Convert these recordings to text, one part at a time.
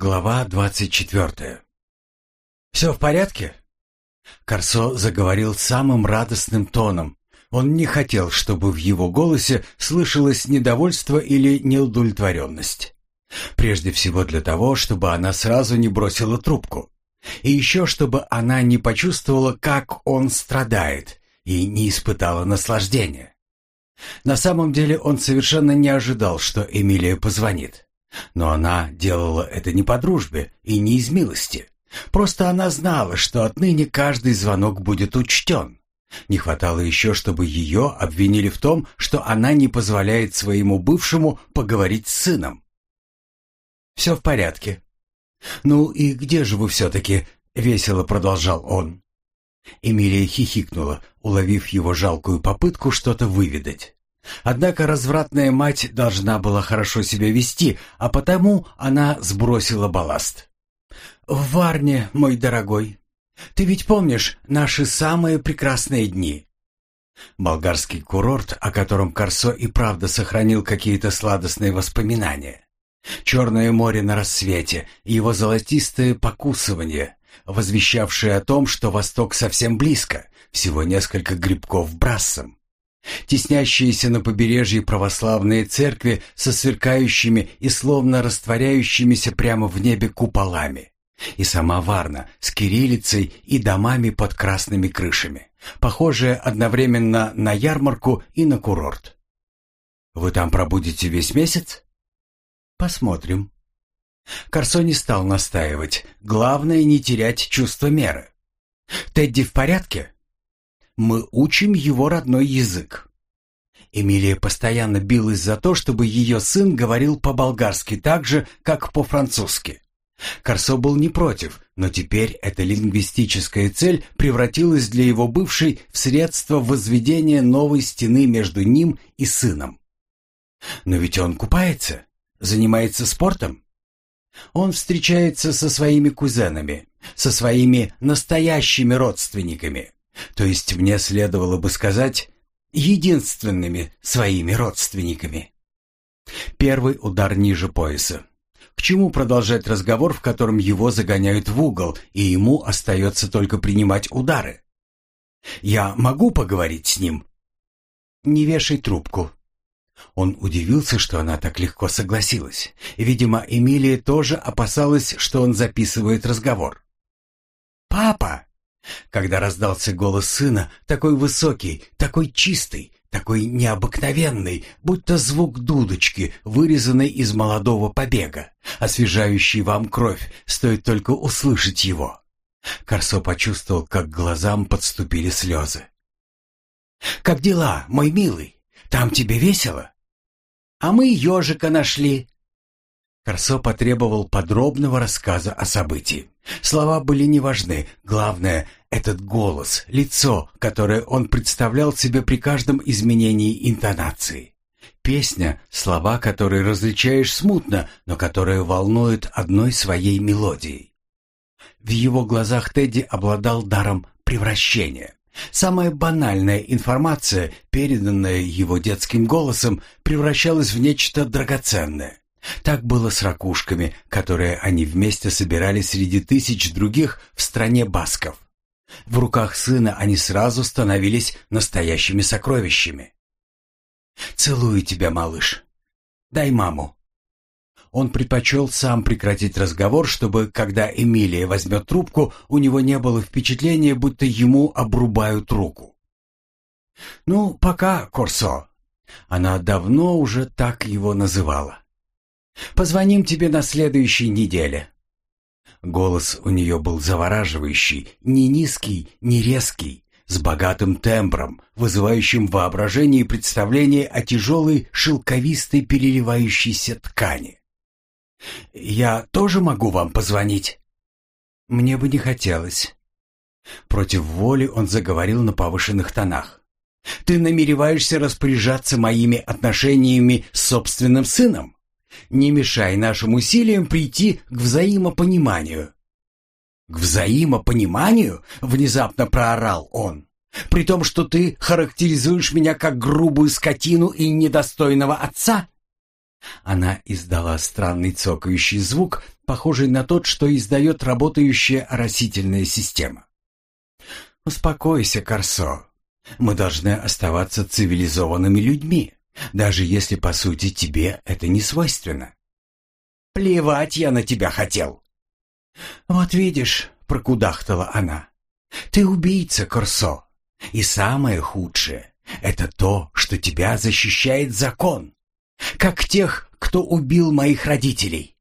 Глава двадцать четвертая. «Все в порядке?» Корсо заговорил самым радостным тоном. Он не хотел, чтобы в его голосе слышалось недовольство или неудовлетворенность. Прежде всего для того, чтобы она сразу не бросила трубку. И еще чтобы она не почувствовала, как он страдает, и не испытала наслаждения. На самом деле он совершенно не ожидал, что Эмилия позвонит. Но она делала это не по дружбе и не из милости. Просто она знала, что отныне каждый звонок будет учтен. Не хватало еще, чтобы ее обвинили в том, что она не позволяет своему бывшему поговорить с сыном. «Все в порядке». «Ну и где же вы все-таки?» — весело продолжал он. Эмилия хихикнула, уловив его жалкую попытку что-то выведать. Однако развратная мать должна была хорошо себя вести, а потому она сбросила балласт. «В Варне, мой дорогой, ты ведь помнишь наши самые прекрасные дни?» Болгарский курорт, о котором Корсо и правда сохранил какие-то сладостные воспоминания. Черное море на рассвете, его золотистое покусывание, возвещавшее о том, что восток совсем близко, всего несколько грибков брассом. Теснящиеся на побережье православные церкви со сверкающими и словно растворяющимися прямо в небе куполами. И сама Варна с кириллицей и домами под красными крышами, похожая одновременно на ярмарку и на курорт. «Вы там пробудете весь месяц?» «Посмотрим». Корсо не стал настаивать. Главное не терять чувство меры. «Тедди в порядке?» Мы учим его родной язык. Эмилия постоянно билась за то, чтобы ее сын говорил по-болгарски так же, как по-французски. Корсо был не против, но теперь эта лингвистическая цель превратилась для его бывшей в средство возведения новой стены между ним и сыном. Но ведь он купается, занимается спортом. Он встречается со своими кузенами, со своими настоящими родственниками, то есть мне следовало бы сказать единственными своими родственниками. Первый удар ниже пояса. К чему продолжать разговор, в котором его загоняют в угол, и ему остается только принимать удары? Я могу поговорить с ним? Не вешай трубку. Он удивился, что она так легко согласилась. Видимо, Эмилия тоже опасалась, что он записывает разговор. «Папа!» Когда раздался голос сына, такой высокий, такой чистый, такой необыкновенный, будто звук дудочки, вырезанной из молодого побега, освежающий вам кровь, стоит только услышать его. Корсо почувствовал, как глазам подступили слезы. «Как дела, мой милый? Там тебе весело?» «А мы ежика нашли», Корсо потребовал подробного рассказа о событии. Слова были не важны, главное — этот голос, лицо, которое он представлял себе при каждом изменении интонации. Песня — слова, которые различаешь смутно, но которые волнуют одной своей мелодией. В его глазах Тедди обладал даром превращения. Самая банальная информация, переданная его детским голосом, превращалась в нечто драгоценное. Так было с ракушками, которые они вместе собирали среди тысяч других в стране басков. В руках сына они сразу становились настоящими сокровищами. «Целую тебя, малыш. Дай маму». Он предпочел сам прекратить разговор, чтобы, когда Эмилия возьмет трубку, у него не было впечатления, будто ему обрубают руку. «Ну, пока, Корсо». Она давно уже так его называла. Позвоним тебе на следующей неделе». Голос у нее был завораживающий, не низкий, не резкий, с богатым тембром, вызывающим воображение и представление о тяжелой шелковистой переливающейся ткани. «Я тоже могу вам позвонить?» «Мне бы не хотелось». Против воли он заговорил на повышенных тонах. «Ты намереваешься распоряжаться моими отношениями с собственным сыном?» Не мешай нашим усилиям прийти к взаимопониманию». «К взаимопониманию?» — внезапно проорал он. «При том, что ты характеризуешь меня как грубую скотину и недостойного отца?» Она издала странный цокающий звук, похожий на тот, что издает работающая оросительная система. «Успокойся, Корсо. Мы должны оставаться цивилизованными людьми, даже если, по сути, тебе это не свойственно». «Плевать я на тебя хотел!» «Вот видишь», — прокудахтала она, — «ты убийца, Корсо, и самое худшее — это то, что тебя защищает закон, как тех, кто убил моих родителей».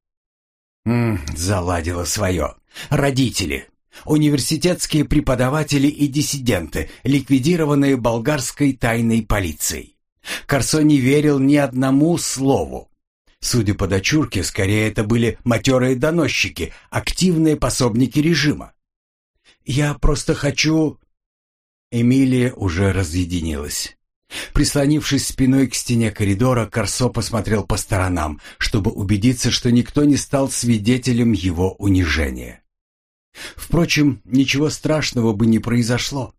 «М заладила свое. Родители. Университетские преподаватели и диссиденты, ликвидированные болгарской тайной полицией. Корсо не верил ни одному слову. Судя по дочурке, скорее это были матерые доносчики, активные пособники режима. «Я просто хочу...» Эмилия уже разъединилась. Прислонившись спиной к стене коридора, Корсо посмотрел по сторонам, чтобы убедиться, что никто не стал свидетелем его унижения. Впрочем, ничего страшного бы не произошло.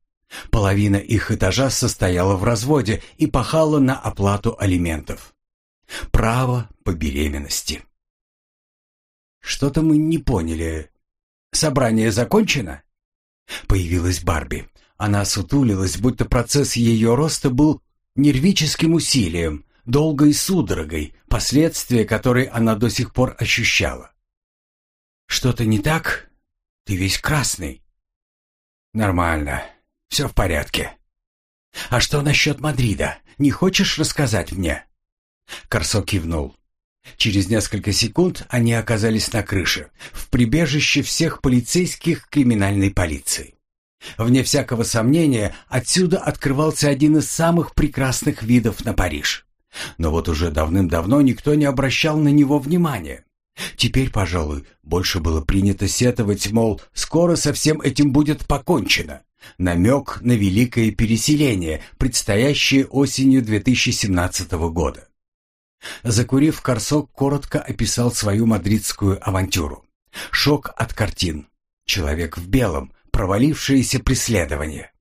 Половина их этажа состояла в разводе и пахала на оплату алиментов. Право по беременности. Что-то мы не поняли. Собрание закончено? Появилась Барби. Она сутулилась, будто процесс ее роста был нервическим усилием, долгой судорогой, последствия которой она до сих пор ощущала. «Что-то не так? Ты весь красный». «Нормально. Все в порядке». «А что насчет Мадрида? Не хочешь рассказать мне?» Корсо кивнул. Через несколько секунд они оказались на крыше, в прибежище всех полицейских криминальной полиции. Вне всякого сомнения, отсюда открывался один из самых прекрасных видов на Париж. Но вот уже давным-давно никто не обращал на него внимания. Теперь, пожалуй, больше было принято сетовать, мол, скоро со всем этим будет покончено. Намек на великое переселение, предстоящее осенью 2017 года. Закурив, Корсок коротко описал свою мадридскую авантюру. Шок от картин. Человек в белом, провалившееся преследование.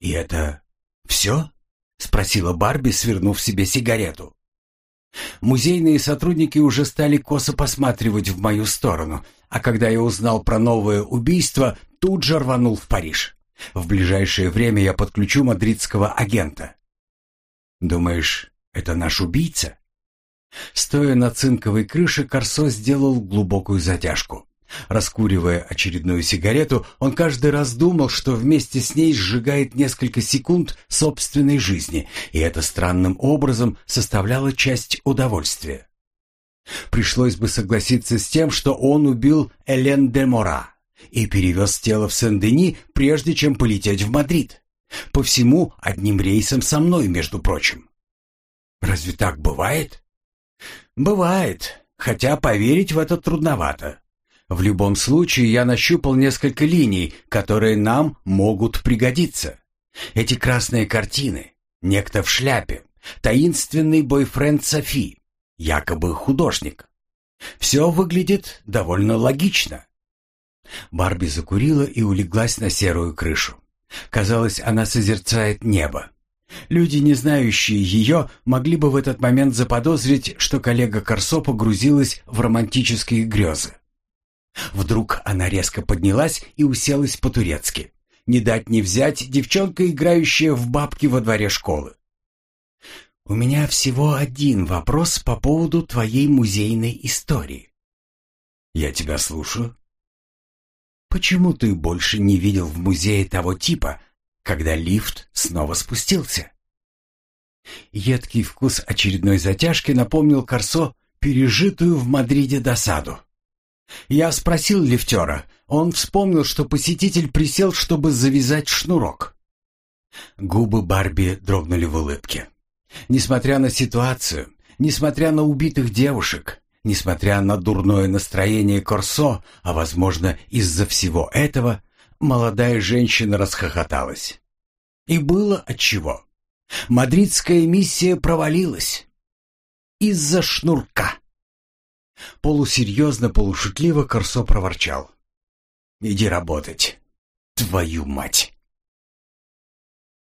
«И это все?» — спросила Барби, свернув себе сигарету. Музейные сотрудники уже стали косо посматривать в мою сторону, а когда я узнал про новое убийство, тут же рванул в Париж. В ближайшее время я подключу мадридского агента. Думаешь, это наш убийца? Стоя на цинковой крыше, Корсо сделал глубокую затяжку. Раскуривая очередную сигарету, он каждый раз думал, что вместе с ней сжигает несколько секунд собственной жизни, и это странным образом составляло часть удовольствия. Пришлось бы согласиться с тем, что он убил Элен де Мора и перевез тело в Сен-Дени, прежде чем полететь в Мадрид. По всему одним рейсом со мной, между прочим. Разве так бывает? Бывает, хотя поверить в это трудновато. В любом случае я нащупал несколько линий, которые нам могут пригодиться. Эти красные картины, некто в шляпе, таинственный бойфренд Софи, якобы художник. Все выглядит довольно логично. Барби закурила и улеглась на серую крышу. Казалось, она созерцает небо. Люди, не знающие ее, могли бы в этот момент заподозрить, что коллега Корсо погрузилась в романтические грезы. Вдруг она резко поднялась и уселась по-турецки. Не дать не взять девчонка, играющая в бабки во дворе школы. «У меня всего один вопрос по поводу твоей музейной истории». «Я тебя слушаю». «Почему ты больше не видел в музее того типа, когда лифт снова спустился?» Едкий вкус очередной затяжки напомнил Корсо пережитую в Мадриде досаду. Я спросил лифтера. Он вспомнил, что посетитель присел, чтобы завязать шнурок. Губы Барби дрогнули в улыбке. Несмотря на ситуацию, несмотря на убитых девушек, несмотря на дурное настроение Корсо, а, возможно, из-за всего этого, молодая женщина расхохоталась. И было отчего. Мадридская миссия провалилась. Из-за шнурка. Полусерьезно, полушутливо Корсо проворчал. «Иди работать, твою мать!»